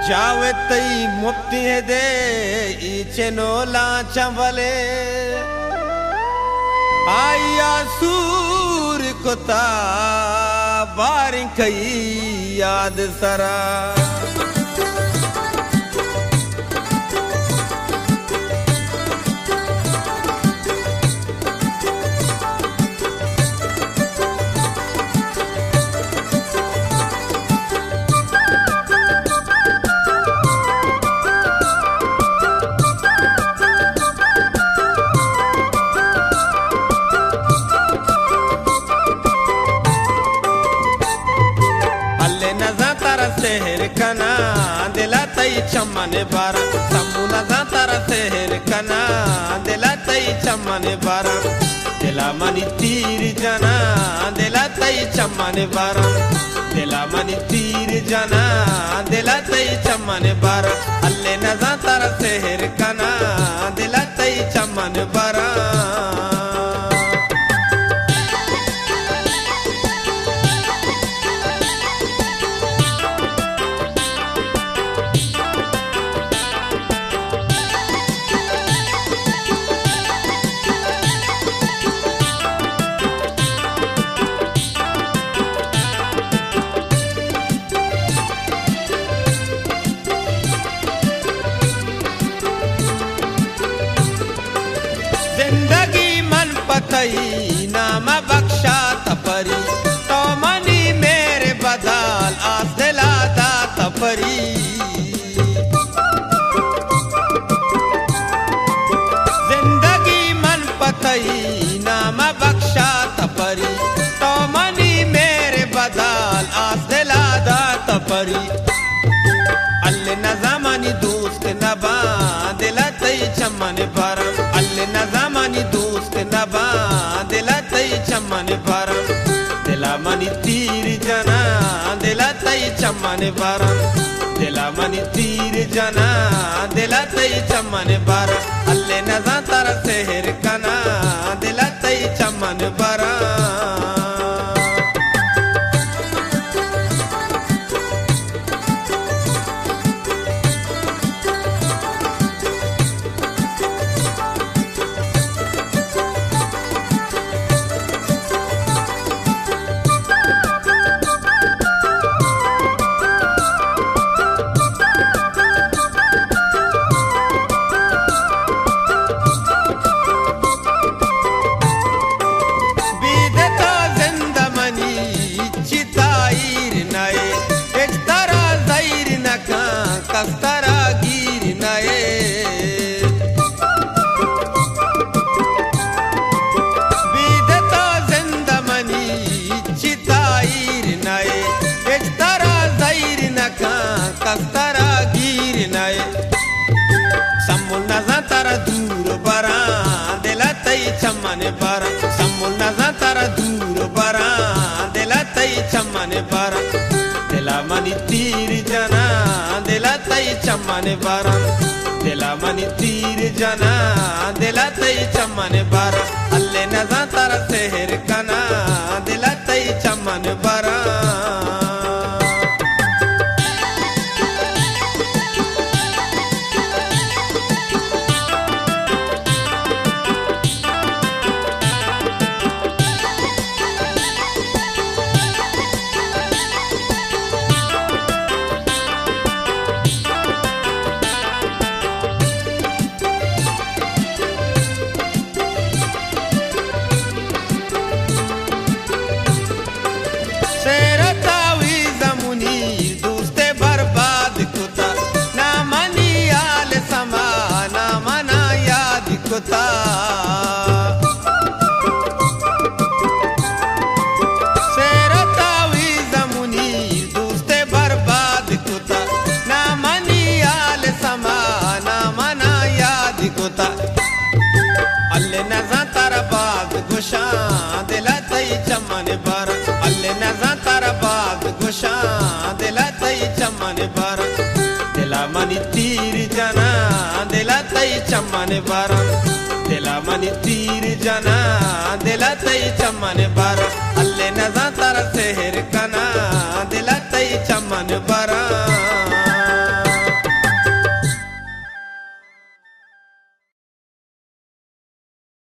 ಜಾವೆತ್ತೈ ಮುಪ್ತಿಯದೆ ಈಚೆನೋ ಲಾಂಚವಲೆ ಆಯ್ಯ ಸೂರ್ ಕೊತಾ ಬಾರಿ ಕೈ ಯಾದ ಸರಾ सेहर कना दिला तई चमन बारा। समुना सा तारा सेहर कना दिला तई चमन बारा। दिला मनी तीर जना दिला तई चमन बार। दिला मनी तीर जना दिला तई चमन बार। अल्ले नजा तारा तेहर कना तई नाम बख्शा तपरी। तो मनी मेरे बदाल आस तपरी। ज़िंदगी मन नाम बख्शा तपरी। तो मनी मेरे बदाल आस तपरी। अल्ले न दोस्त नबा चमन भरम दोस्त चम्मन बारम दिला मनी तीर जना दिला तई चम्मन बार। ಕಸ್ತರ ಗೀರಿನಯೇ ಕಸ್ತರ ಗೀರಿನಯ ಸಂಬುಲ್ನ ತರ ದೂರ ಬರ ದೆಲ ತೈ ಚಮ್ಮನೆ ಬರ ಸಂಬುಲ್ನ ತರ ದೂರ ಬರ ದೆಲ ತೈ ಚಮ್ಮನೆ ಬರ ದೆಲ ಮನಿ ತೀರಿ ಜನ ಚಮ್ಮನೆ ಬರ ದೆಲ ಮನಿ ತೀರ್ ಜನ ದೆಲ ತೈ ಚಮ್ಮನೆ ಬರ ಅಲ್ಲೇ ನಜಾತರ ಸೆಹರ್ याद कुता शेर तावीज मुनीर दोस्ते बर्बाद कुता। ना मनी चम्मन बार दिला मनी तीर जाना दिला तई चम्मन बार। अल्ले नज़र